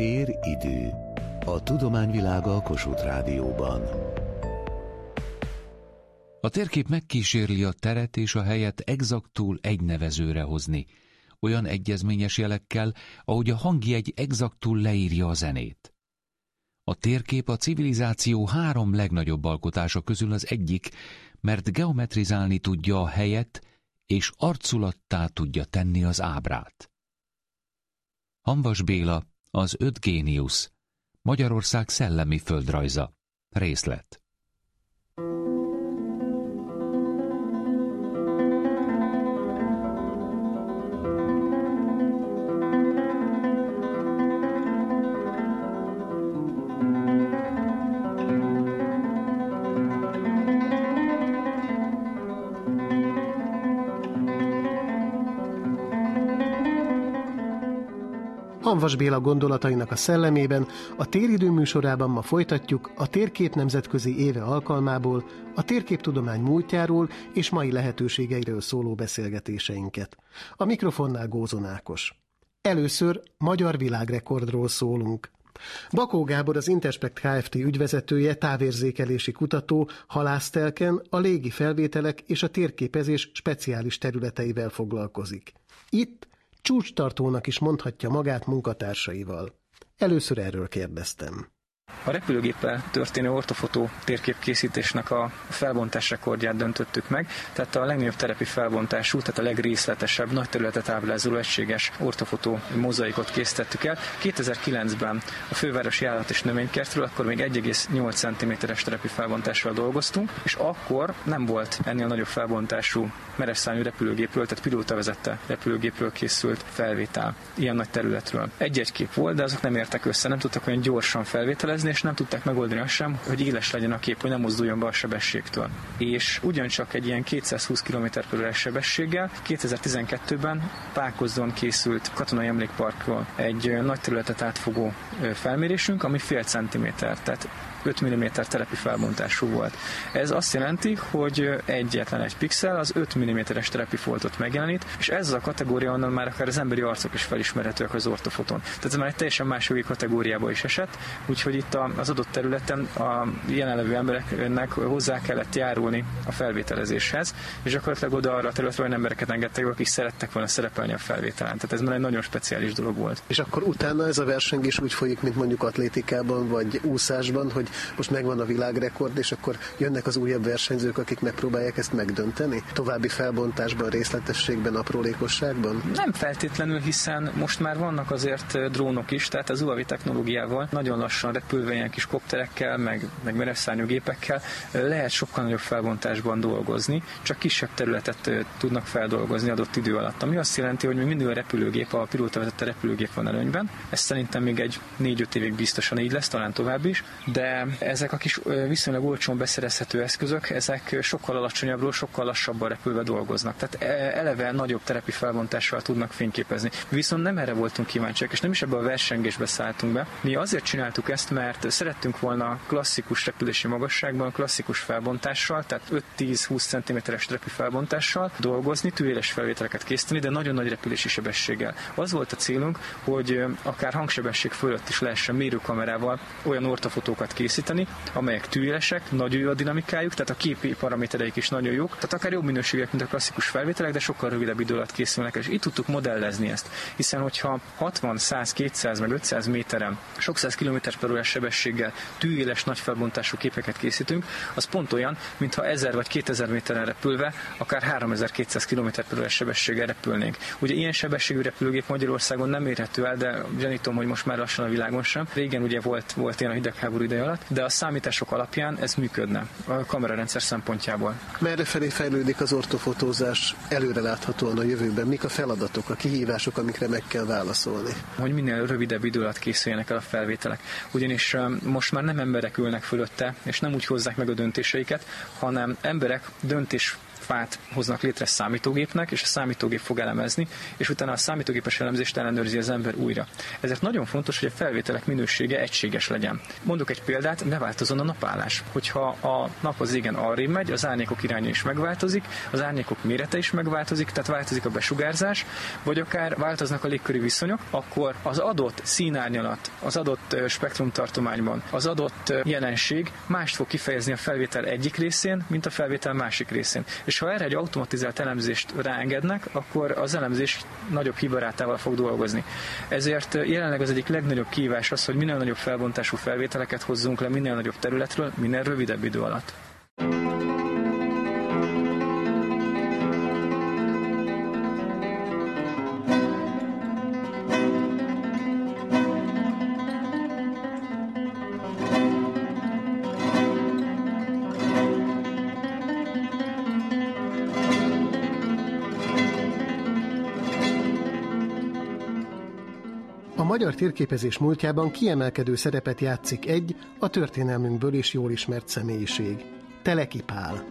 Tér-idő. A tudományvilága a Kossuth Rádióban. A térkép megkísérli a teret és a helyet exaktul egy nevezőre hozni, olyan egyezményes jelekkel, ahogy a hangjegy exaktul leírja a zenét. A térkép a civilizáció három legnagyobb alkotása közül az egyik, mert geometrizálni tudja a helyet, és arculattá tudja tenni az ábrát. Hanvas Béla, az öt géniusz, Magyarország szellemi földrajza, részlet. Hanvas Béla gondolatainak a szellemében a téridő műsorában ma folytatjuk a Térkép Nemzetközi Éve alkalmából a térképtudomány múltjáról és mai lehetőségeiről szóló beszélgetéseinket. A mikrofonnál Gózon Ákos. Először magyar világrekordról szólunk. Bakó Gábor, az Interspect Kft. ügyvezetője, távérzékelési kutató, halásztelken a légi felvételek és a térképezés speciális területeivel foglalkozik. Itt csúcstartónak is mondhatja magát munkatársaival. Először erről kérdeztem. A repülőgéppel történő ortofotó térképkészítésnek a felbontás rekordját döntöttük meg, tehát a legnagyobb terepi felbontású, tehát a legrészletesebb, nagy területet ábrázoló egységes ortofotó mozaikot készítettük el. 2009-ben a fővárosi állat és növénykertről akkor még 1,8 cm-es terepi felbontással dolgoztunk, és akkor nem volt ennél nagyobb felbontású meresszányú repülőgépről, tehát pilóta vezette repülőgépről készült felvétel ilyen nagy területről. Egy-egy kép volt, de azok nem értek össze, nem tudtak olyan gyorsan felvételezni, és nem tudták megoldani azt sem, hogy éles legyen a kép, hogy nem mozduljon be a sebességtől. És ugyancsak egy ilyen 220 km per sebességgel 2012-ben Pákozdon készült katonai emlékparkról egy nagy területet átfogó felmérésünk, ami fél centiméter, tehát 5 mm telepi felbontású volt. Ez azt jelenti, hogy egyetlen egy pixel az 5 mm-es telepi foltot megjelenít, és ez a kategória onnan már akár az emberi arcok is felismerhetőek az ortofoton. Tehát ez már egy teljesen más jogi kategóriába is esett, úgyhogy itt az adott területen a jelenlevő embereknek hozzá kellett járulni a felvételezéshez, és gyakorlatilag oda arra a területre olyan embereket engedtek, akik szerettek volna szerepelni a felvételen. Tehát ez már egy nagyon speciális dolog volt. És akkor utána ez a versengés úgy folyik, mint mondjuk atlétikában vagy úszásban, hogy most megvan a világrekord, és akkor jönnek az újabb versenyzők, akik megpróbálják ezt megdönteni? További felbontásban, részletességben, aprólékosságban? Nem feltétlenül, hiszen most már vannak azért drónok is, tehát az UAV technológiával nagyon lassan repülve ilyen kis kopterekkel, meg, meg meresszányú gépekkel lehet sokkal nagyobb felbontásban dolgozni, csak kisebb területet tudnak feldolgozni adott idő alatt. Ami azt jelenti, hogy még mindig a repülőgép, a pilóta vezette repülőgép van előnyben. Ez szerintem még egy 4-5 évig biztosan így lesz, talán tovább is, de ezek a kis viszonylag olcsón beszerezhető eszközök, ezek sokkal alacsonyabbról, sokkal lassabban repülve dolgoznak. Tehát e, eleve nagyobb terepi felbontással tudnak fényképezni. Viszont nem erre voltunk kíváncsiak, és nem is ebbe a versengésbe szálltunk be. Mi azért csináltuk ezt, mert szerettünk volna klasszikus repülési magasságban, klasszikus felbontással, tehát 5-10-20 cm-es terepi felbontással dolgozni, tűéles felvételeket készíteni, de nagyon nagy repülési sebességgel. Az volt a célunk, hogy akár hangsebesség fölött is lehessen mérőkamerával olyan ortofotókat készíteni, amelyek tűélesek, nagyon jó a dinamikájuk, tehát a képi paramétereik is nagyon jók, tehát akár jobb minőségek, mint a klasszikus felvételek, de sokkal rövidebb idő alatt készülnek, és itt tudtuk modellezni ezt. Hiszen, hogyha 60, 100, 200, meg 500 méteren, sok száz kilométer per órás sebességgel tűéles nagy felbontású képeket készítünk, az pont olyan, mintha 1000 vagy 2000 méteren repülve, akár 3200 km per sebességgel repülnénk. Ugye ilyen sebességű repülőgép Magyarországon nem érhető el, de gyanítom, hogy most már lassan a világon sem. Régen ugye volt, volt ilyen a hidegháború ideje alatt, de a számítások alapján ez működne a kamerarendszer szempontjából. Merre felé fejlődik az ortofotózás előre láthatóan a jövőben? Mik a feladatok, a kihívások, amikre meg kell válaszolni? Hogy minél rövidebb idő alatt készüljenek el a felvételek. Ugyanis most már nem emberek ülnek fölötte, és nem úgy hozzák meg a döntéseiket, hanem emberek döntés fát hoznak létre számítógépnek, és a számítógép fog elemezni, és utána a számítógépes elemzést ellenőrzi az ember újra. Ezért nagyon fontos, hogy a felvételek minősége egységes legyen. Mondok egy példát, ne változon a napállás. Hogyha a nap az égen arrébb megy, az árnyékok iránya is megváltozik, az árnyékok mérete is megváltozik, tehát változik a besugárzás, vagy akár változnak a légköri viszonyok, akkor az adott színárnyalat, az adott spektrumtartományban, az adott jelenség mást fog kifejezni a felvétel egyik részén, mint a felvétel másik részén. És ha erre egy automatizált elemzést ráengednek, akkor az elemzés nagyobb hibarátával fog dolgozni. Ezért jelenleg az egyik legnagyobb kívás az, hogy minél nagyobb felbontású felvételeket hozzunk le minél nagyobb területről, minél rövidebb idő alatt. Térképezés múltjában kiemelkedő szerepet játszik egy, a történelmünkből is jól ismert személyiség. Teleki Pál.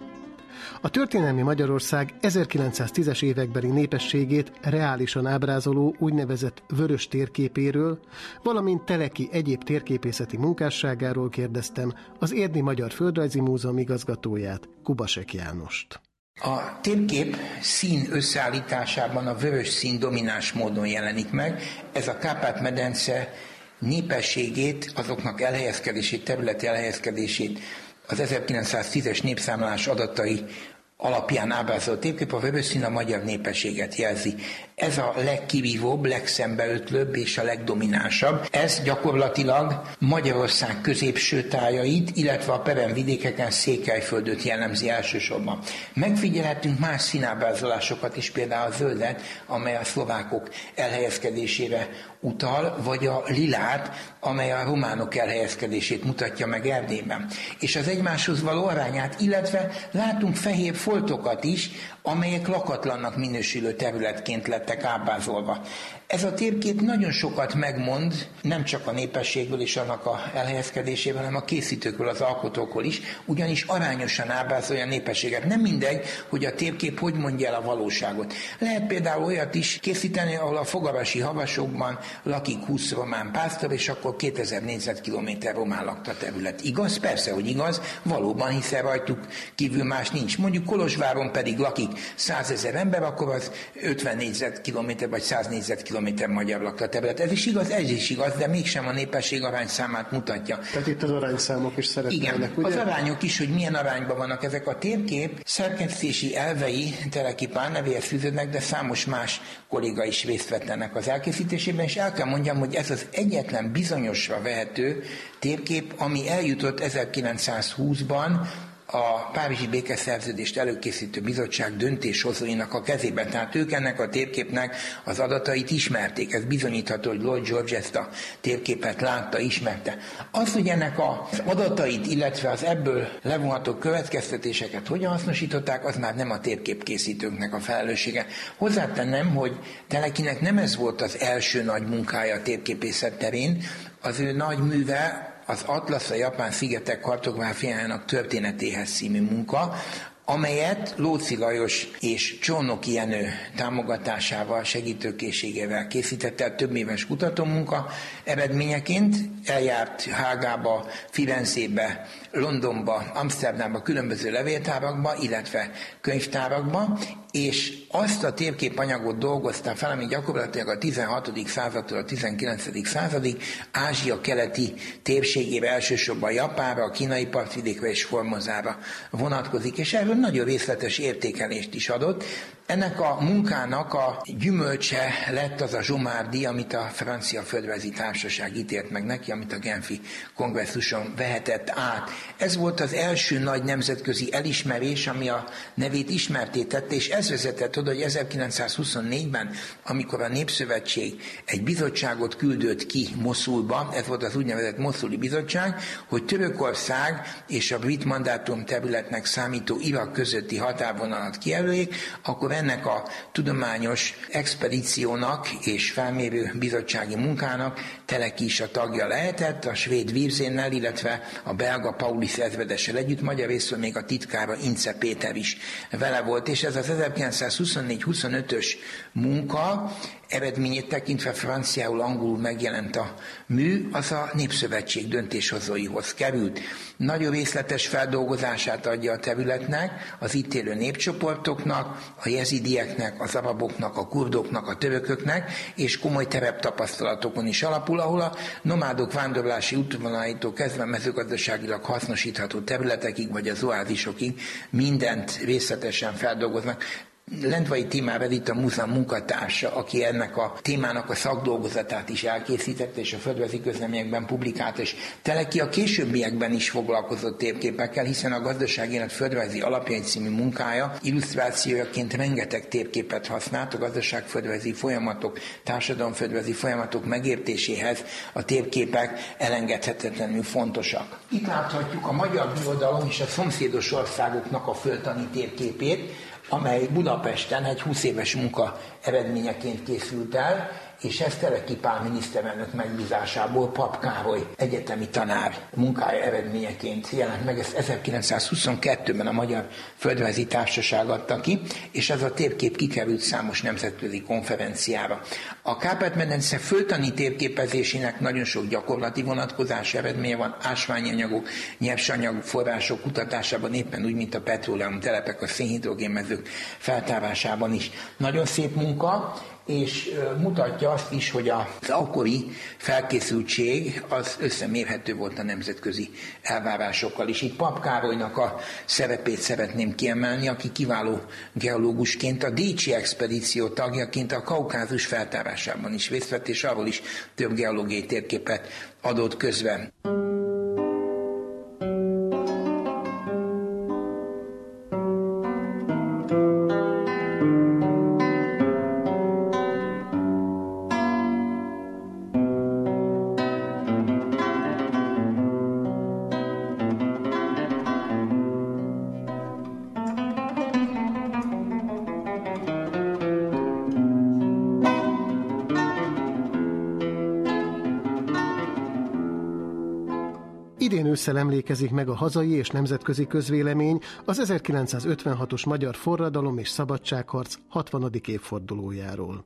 A történelmi Magyarország 1910-es évekbeli népességét reálisan ábrázoló úgynevezett vörös térképéről, valamint Teleki egyéb térképészeti munkásságáról kérdeztem az Érdi Magyar Földrajzi Múzeum igazgatóját, Kubasek Jánost. A térkép szín összeállításában a vörös szín domináns módon jelenik meg. Ez a Kárpát-medence népességét, azoknak elhelyezkedését, területi elhelyezkedését az 1910-es népszámlás adatai alapján ábrázolt térkép a vörös szín a magyar népességet jelzi. Ez a legkivívóbb, legszembeötlőbb és a legdominánsabb. Ez gyakorlatilag Magyarország középső tájait, illetve a peremvidékeken Székelyföldöt jellemzi elsősorban. Megfigyelhetünk más színábrázolásokat is, például a zöldet, amely a szlovákok elhelyezkedésére utal, vagy a lilát, amely a románok elhelyezkedését mutatja meg Erdélyben. És az egymáshoz való arányát, illetve látunk fehér foltokat is, amelyek lakatlannak minősülő területként lettek ábrázolva. Ez a térkép nagyon sokat megmond, nem csak a népességből és annak a elhelyezkedésében, hanem a készítőkről, az alkotókról is, ugyanis arányosan ábrázolja a népességet. Nem mindegy, hogy a térkép hogy mondja el a valóságot. Lehet például olyat is készíteni, ahol a fogarasi havasokban lakik 20 román pásztor, és akkor 2000 négyzetkilométer román lakta terület. Igaz? Persze, hogy igaz, valóban, hiszen rajtuk kívül más nincs. Mondjuk Kolozsváron pedig lakik 100 ezer ember, akkor az 50 négyzetkilométer vagy 100 négyzetkilométer magyar lakta terület. Ez is igaz, ez is igaz, de mégsem a népesség arányszámát mutatja. Tehát itt az arányszámok is szerepelnek, Igen, ugye? az arányok is, hogy milyen arányban vannak ezek a térkép, szerkesztési elvei Telekipán nevéhez fűződnek, de számos más kolléga is részt vett ennek az elkészítésében, és el kell mondjam, hogy ez az egyetlen bizonyosra vehető térkép, ami eljutott 1920-ban a Párizsi békeszerződést előkészítő bizottság döntéshozóinak a kezében. Tehát ők ennek a térképnek az adatait ismerték. Ez bizonyítható, hogy Lloyd George ezt a térképet látta, ismerte. Az, hogy ennek az adatait, illetve az ebből levonható következtetéseket hogyan hasznosították, az már nem a térképkészítőknek a felelőssége. Hozzátennem, hogy Telekinek nem ez volt az első nagy munkája a térképészet terén, az ő nagy műve az Atlasz a Japán szigetek kartográfiájának történetéhez című munka, amelyet Lóci Lajos és Csónoki Jenő támogatásával, segítőkészségével készítette a több éves kutatómunka. Eredményeként eljárt Hágába, Firenzébe, Londonba, Amsterdamba, különböző levéltárakba, illetve könyvtárakba, és azt a térképanyagot dolgozta fel, ami gyakorlatilag a 16. századtól a 19. századig Ázsia keleti térségébe, elsősorban Japánra, a kínai partvidékre és Formozára vonatkozik, és erről nagyon részletes értékelést is adott. Ennek a munkának a gyümölcse lett az a Zsomárdi, amit a Francia Földrajzi Társaság ítélt meg neki, amit a Genfi kongresszuson vehetett át. Ez volt az első nagy nemzetközi elismerés, ami a nevét ismertétette, és ez vezetett oda, hogy 1924-ben, amikor a Népszövetség egy bizottságot küldött ki Moszulba, ez volt az úgynevezett Moszuli Bizottság, hogy Törökország és a brit mandátum területnek számító Irak közötti határvonalat kijelöljék, akkor ennek a tudományos expedíciónak és felmérő bizottsági munkának Teleki is a tagja lehetett, a svéd Virzénnel, illetve a belga Paulis ezredessel együtt, magyar részről még a titkára Ince Péter is vele volt, és ez az 1924-25-ös munka eredményét tekintve franciául, angolul megjelent a mű, az a Népszövetség döntéshozóihoz került. Nagyon részletes feldolgozását adja a területnek, az itt élő népcsoportoknak, a jezidieknek, az araboknak, a kurdoknak, a törököknek, és komoly tereptapasztalatokon is alapul, ahol a nomádok vándorlási útvonalaitól kezdve mezőgazdaságilag hasznosítható területekig, vagy az oázisokig mindent részletesen feldolgoznak. Lendvai Timár itt a múzeum munkatársa, aki ennek a témának a szakdolgozatát is elkészítette, és a földrezi közleményekben publikált, és Teleki a későbbiekben is foglalkozott térképekkel, hiszen a gazdasági élet földrajzi alapjai című munkája illusztrációjaként rengeteg térképet használt a gazdaságföldrajzi folyamatok, társadalomföldrajzi folyamatok megértéséhez a térképek elengedhetetlenül fontosak. Itt láthatjuk a magyar birodalom és a szomszédos országoknak a földtani térképét, amely Budapesten egy 20 éves munka eredményeként készült el, és ezt Teleki Pál miniszterelnök megbízásából Pap Károly egyetemi tanár munkája eredményeként jelent meg. Ezt 1922-ben a Magyar Földrajzi Társaság adta ki, és ez a térkép kikerült számos nemzetközi konferenciára. A Kárpát-medence föltani térképezésének nagyon sok gyakorlati vonatkozás eredménye van, ásványi anyagok, nyersanyag források kutatásában, éppen úgy, mint a petróleum telepek, a szénhidrogénmezők feltárásában is. Nagyon szép munka, és mutatja azt is, hogy az akkori felkészültség az összemérhető volt a nemzetközi elvárásokkal is. Itt Pap Károlynak a szerepét szeretném kiemelni, aki kiváló geológusként, a Dícsi expedíció tagjaként a Kaukázus feltárásában is részt vett, és arról is több geológiai térképet adott közben. Ősszel emlékezik meg a hazai és nemzetközi közvélemény az 1956-os magyar forradalom és szabadságharc 60. évfordulójáról.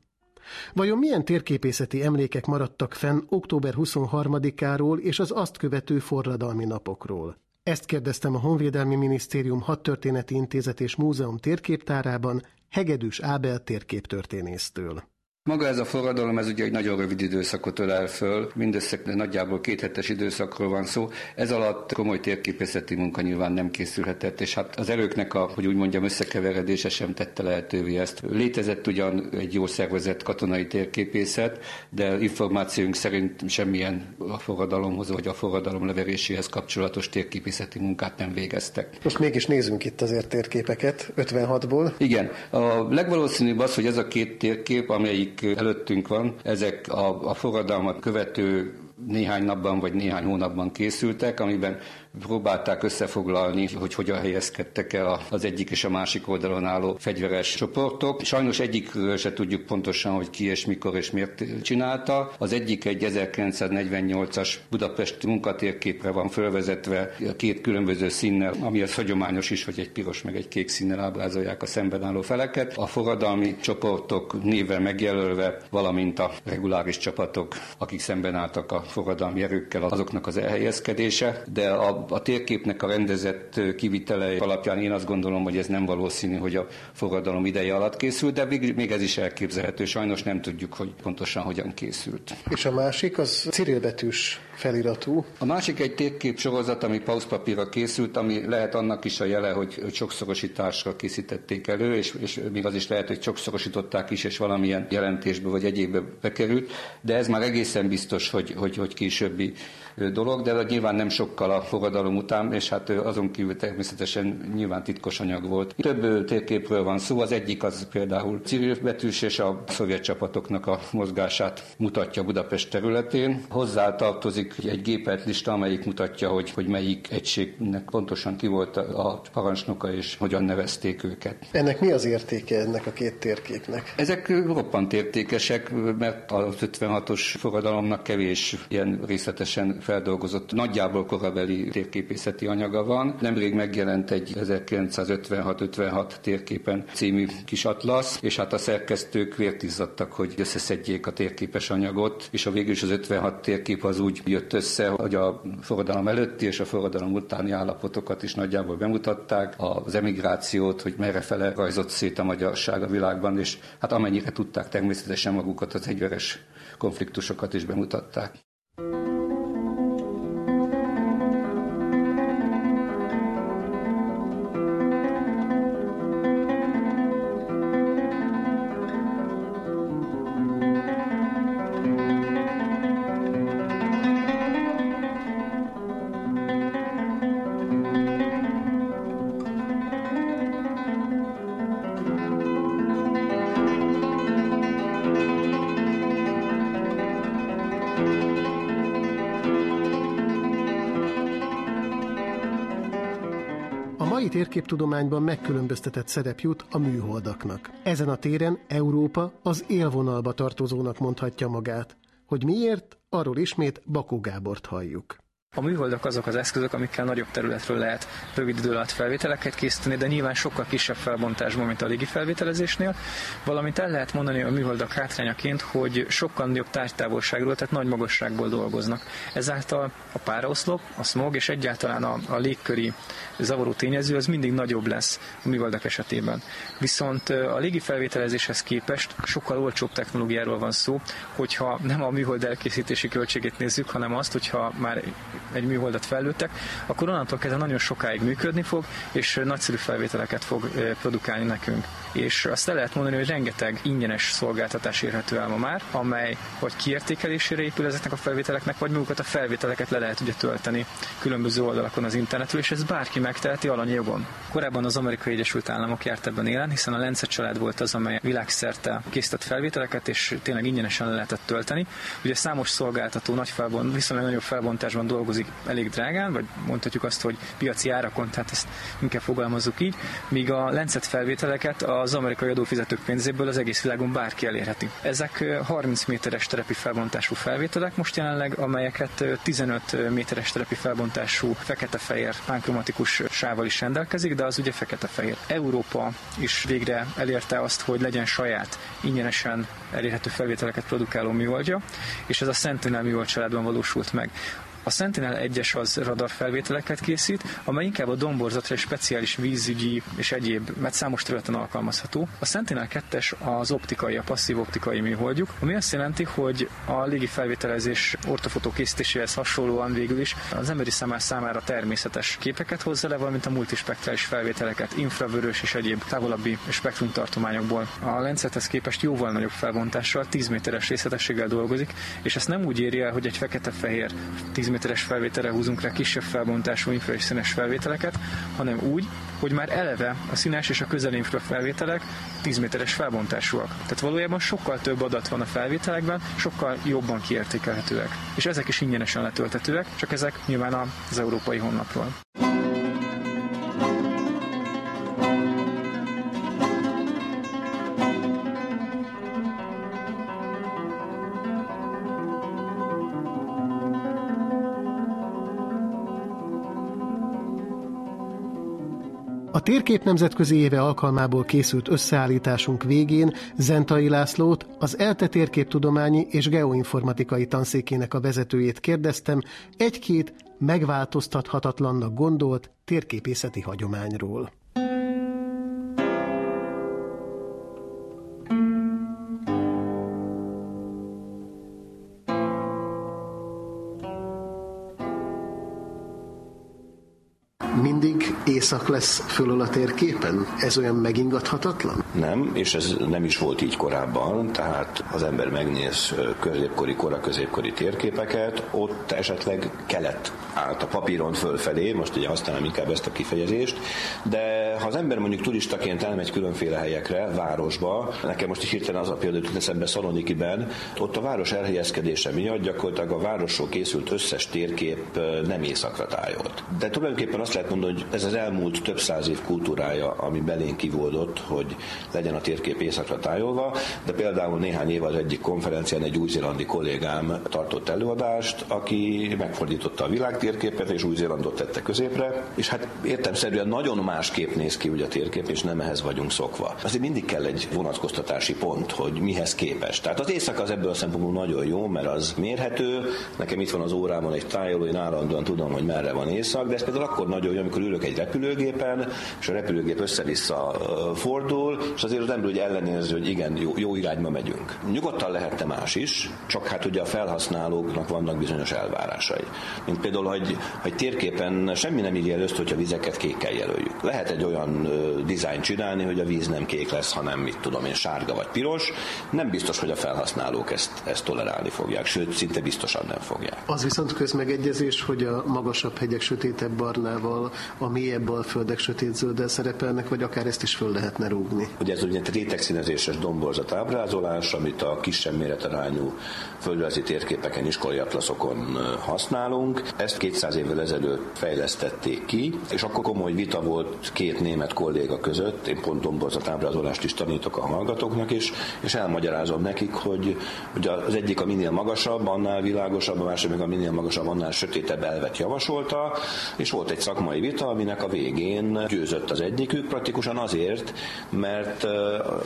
Vajon milyen térképészeti emlékek maradtak fenn október 23-áról és az azt követő forradalmi napokról? Ezt kérdeztem a Honvédelmi Minisztérium Hadtörténeti Intézet és Múzeum térképtárában Hegedűs Ábel térképtörténésztől. Maga ez a forradalom, ez ugye egy nagyon rövid időszakot ölel föl, mindössze nagyjából két hetes időszakról van szó. Ez alatt komoly térképészeti munka nyilván nem készülhetett, és hát az erőknek a, hogy úgy mondjam, összekeveredése sem tette lehetővé ezt. Létezett ugyan egy jó szervezett katonai térképészet, de információink szerint semmilyen a forradalomhoz vagy a forradalom leveréséhez kapcsolatos térképészeti munkát nem végeztek. Most mégis nézzünk itt azért térképeket 56-ból. Igen, a legvalószínűbb az, hogy ez a két térkép, amelyik amik előttünk van, ezek a, a forradalmat követő néhány napban vagy néhány hónapban készültek, amiben próbálták összefoglalni, hogy hogyan helyezkedtek el az egyik és a másik oldalon álló fegyveres csoportok. Sajnos egyik se tudjuk pontosan, hogy ki és mikor és miért csinálta. Az egyik egy 1948-as Budapest munkatérképre van fölvezetve két különböző színnel, ami az hagyományos is, hogy egy piros meg egy kék színnel ábrázolják a szemben álló feleket. A forradalmi csoportok névvel megjelölve, valamint a reguláris csapatok, akik szemben álltak a forradalmi erőkkel, azoknak az elhelyezkedése, de a a térképnek a rendezett kivitele alapján én azt gondolom, hogy ez nem valószínű, hogy a forradalom ideje alatt készült, de még ez is elképzelhető. Sajnos nem tudjuk, hogy pontosan hogyan készült. És a másik az cirilbetűs feliratú. A másik egy térkép sorozat, ami pauszpapírra készült, ami lehet annak is a jele, hogy, hogy sokszorosításra készítették elő, és, és még az is lehet, hogy sokszorosították is, és valamilyen jelentésbe vagy egyébbe bekerült, de ez már egészen biztos, hogy, hogy, hogy későbbi dolog, de nyilván nem sokkal a forradalom után, és hát azon kívül természetesen nyilván titkos anyag volt. Több térképről van szó, az egyik az például civil betűs és a szovjet csapatoknak a mozgását mutatja Budapest területén. Hozzá tartozik egy gépelt lista, amelyik mutatja, hogy, hogy melyik egységnek pontosan ki volt a parancsnoka és hogyan nevezték őket. Ennek mi az értéke ennek a két térképnek? Ezek roppant értékesek, mert az 56-os forradalomnak kevés ilyen részletesen feldolgozott, nagyjából korabeli térképészeti anyaga van. Nemrég megjelent egy 1956-56 térképen című kis atlasz, és hát a szerkesztők vértizzadtak, hogy összeszedjék a térképes anyagot, és a végül is az 56 térkép az úgy jött össze, hogy a forradalom előtti és a forradalom utáni állapotokat is nagyjából bemutatták, az emigrációt, hogy merre fele rajzott szét a magyarság a világban, és hát amennyire tudták természetesen magukat az egyveres konfliktusokat is bemutatták. Térképtudományban megkülönböztetett szerep jut a műholdaknak. Ezen a téren Európa az élvonalba tartozónak mondhatja magát. Hogy miért, arról ismét Bakó Gábort halljuk. A műholdak azok az eszközök, amikkel nagyobb területről lehet rövid idő alatt felvételeket készíteni, de nyilván sokkal kisebb felbontásban, mint a légi felvételezésnél. Valamint el lehet mondani a műholdak hátrányaként, hogy sokkal nagyobb tárgytávolságról, tehát nagy magasságból dolgoznak. Ezáltal a páraoszlop, a smog és egyáltalán a, a légköri zavaró tényező az mindig nagyobb lesz a műholdak esetében. Viszont a légi felvételezéshez képest sokkal olcsóbb technológiáról van szó, hogyha nem a műhold elkészítési költségét nézzük, hanem azt, hogyha már egy műholdat fellőttek, akkor onnantól kezdve nagyon sokáig működni fog, és nagyszerű felvételeket fog produkálni nekünk. És azt el lehet mondani, hogy rengeteg ingyenes szolgáltatás érhető el ma már, amely vagy kiértékelésére épül ezeknek a felvételeknek, vagy magukat a felvételeket le lehet ugye tölteni különböző oldalakon az internetről, és ez bárki megteheti alany jogon. Korábban az Amerikai Egyesült Államok járt ebben élen, hiszen a Lancet család volt az, amely világszerte készített felvételeket, és tényleg ingyenesen le lehetett tölteni. Ugye számos szolgáltató nagy felbont, viszonylag nagyobb felbontásban dolgozik elég drágán, vagy mondhatjuk azt, hogy piaci árakon, tehát ezt inkább fogalmazzuk így, míg a Lancet felvételeket az amerikai adófizetők pénzéből az egész világon bárki elérheti. Ezek 30 méteres terepi felbontású felvételek most jelenleg, amelyeket 15 méteres terepi felbontású fekete-fehér pánkromatikus sával is rendelkezik, de az ugye fekete-fehér. Európa is végre elérte azt, hogy legyen saját ingyenesen elérhető felvételeket produkáló műholdja, és ez a Sentinel műhold családban valósult meg. A Sentinel 1-es az radarfelvételeket készít, amely inkább a domborzatra és speciális vízügyi és egyéb, mert számos területen alkalmazható. A Sentinel 2-es az optikai, a passzív optikai műholdjuk, ami azt jelenti, hogy a légi felvételezés ortofotó készítéséhez hasonlóan végül is az emberi számára számára természetes képeket hozza le, valamint a multispektrális felvételeket, infravörös és egyéb távolabbi spektrumtartományokból. A Lancethez képest jóval nagyobb felbontással, 10 méteres részletességgel dolgozik, és ezt nem úgy éri el, hogy egy fekete-fehér 10 méteres felvételre húzunk rá kisebb felbontású infra és színes felvételeket, hanem úgy, hogy már eleve a színes és a közelinfra felvételek 10 méteres felbontásúak. Tehát valójában sokkal több adat van a felvételekben, sokkal jobban kiértékelhetőek. És ezek is ingyenesen letölthetőek, csak ezek nyilván az európai honlapról. Térkép nemzetközi éve alkalmából készült összeállításunk végén Zentai Lászlót, az ELTE térképtudományi és geoinformatikai tanszékének a vezetőjét kérdeztem egy-két megváltoztathatatlannak gondolt térképészeti hagyományról. Mindig észak lesz fölül a térképen? Ez olyan megingathatatlan? Nem, és ez nem is volt így korábban, tehát az ember megnéz középkori, kora középkori térképeket, ott esetleg kelet állt a papíron fölfelé, most ugye használom inkább ezt a kifejezést, de ha az ember mondjuk turistaként elmegy különféle helyekre, városba, nekem most is hirtelen az a példa jut eszembe Szalonikiben, ott a város elhelyezkedése miatt gyakorlatilag a városról készült összes térkép nem északra tájolt. De tulajdonképpen azt lehet mondani, hogy ez az elmúlt több száz év kultúrája, ami belénk kivoldott, hogy legyen a térkép északra tájolva, de például néhány év az egyik konferencián egy új-zélandi kollégám tartott előadást, aki megfordította a világ térképet, és Új-Zélandot tette középre, és hát értemszerűen nagyon másképp néz ki ugye a térkép, és nem ehhez vagyunk szokva. Azért mindig kell egy vonatkoztatási pont, hogy mihez képes. Tehát az éjszaka az ebből a szempontból nagyon jó, mert az mérhető. Nekem itt van az órámon egy tájoló, én állandóan tudom, hogy merre van éjszak, de ez például akkor nagyon jó, amikor ülök egy repülőgépen, és a repülőgép össze-vissza fordul, és azért az ember ugye ellenérzi, hogy igen, jó, jó irányba megyünk. Nyugodtan lehetne más is, csak hát ugye a felhasználóknak vannak bizonyos elvárásai. Mint például, hogy, hogy térképen semmi nem írja előtt, hogy a vizeket kékkel jelöljük. Lehet egy olyan dizájn csinálni, hogy a víz nem kék lesz, hanem mit tudom én, sárga vagy piros. Nem biztos, hogy a felhasználók ezt, ezt tolerálni fogják, sőt, szinte biztosan nem fogják. Az viszont közmegegyezés, hogy a magasabb hegyek sötétebb barnával, a mélyebb alföldek sötét zölddel szerepelnek, vagy akár ezt is föl lehetne rúgni. Ugye ez ugye rétegszínezéses domborzat ábrázolás, amit a kisebb méretarányú földrajzi térképeken, iskolai atlaszokon használunk. Ezt 200 évvel ezelőtt fejlesztették ki, és akkor komoly vita volt két német kolléga között, én pont domborzat ábrázolást is tanítok a hallgatóknak is, és elmagyarázom nekik, hogy ugye az egyik a minél magasabb, annál világosabb, a másik meg a minél magasabb, annál sötétebb elvet javasolta, és volt egy szakmai vita, aminek a végén győzött az egyikük, praktikusan azért, mert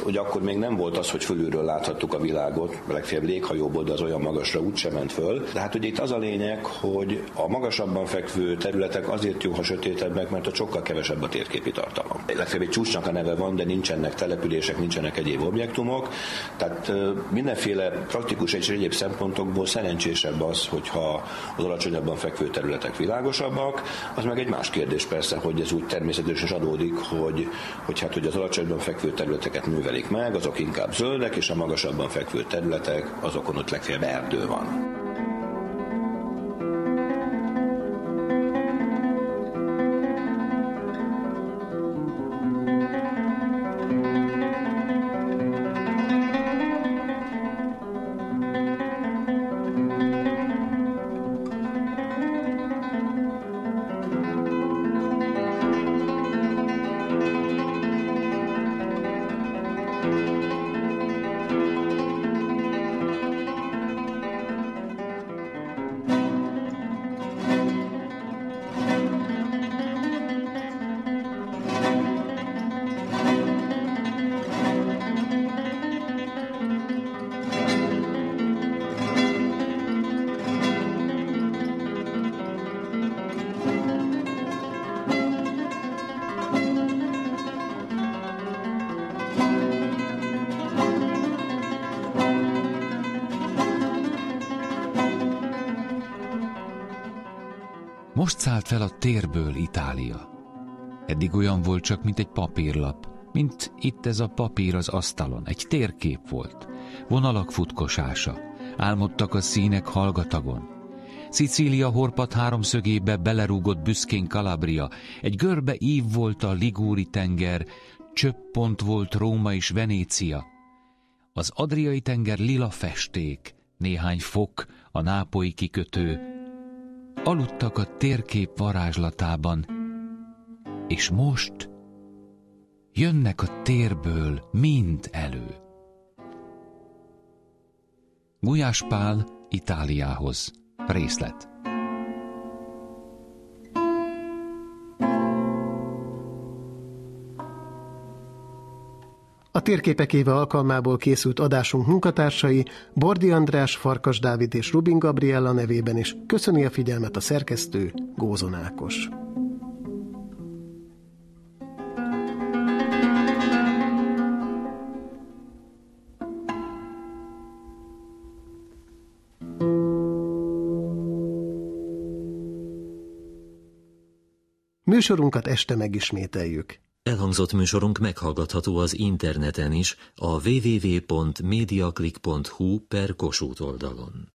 ugye akkor még nem volt az, hogy fölülről láthattuk a világot, legfeljebb léghajóból, de az olyan magasra úgysem ment föl. De hát ugye itt az a lényeg, hogy a magasabban fekvő területek azért jó, ha sötétebbek, mert ott sokkal kevesebb a térképi tartalom. Legfeljebb egy csúcsnak a neve van, de nincsenek települések, nincsenek egyéb objektumok. Tehát mindenféle praktikus és egyéb szempontokból szerencsésebb az, hogyha az alacsonyabban fekvő területek világosabbak. Az meg egy más kérdés persze, hogy ez úgy természetesen adódik, hogy, hogy hát hogy az alacsonyabban fekvő területeket művelik meg, azok inkább zöldek, és a magasabban fekvő területek, azokon ott legfeljebb erdő van. Most szállt fel a térből Itália. Eddig olyan volt csak, mint egy papírlap, mint itt ez a papír az asztalon. Egy térkép volt, vonalak futkosása, álmodtak a színek hallgatagon. Szicília horpat háromszögébe belerúgott büszkén Kalabria, egy görbe ív volt a Ligúri tenger, csöppont volt Róma és Venécia. Az Adriai tenger lila festék, néhány fok, a nápoi kikötő, aludtak a térkép varázslatában, és most jönnek a térből mind elő. Gulyás Pál Itáliához. Részlet. Térképek éve alkalmából készült adásunk munkatársai Bordi András, Farkas Dávid és Rubin Gabriella nevében is köszöni a figyelmet a szerkesztő Gózon Ákos. Műsorunkat este megismételjük. Elhangzott műsorunk meghallgatható az interneten is a www.mediaclick.hu per Kossuth oldalon.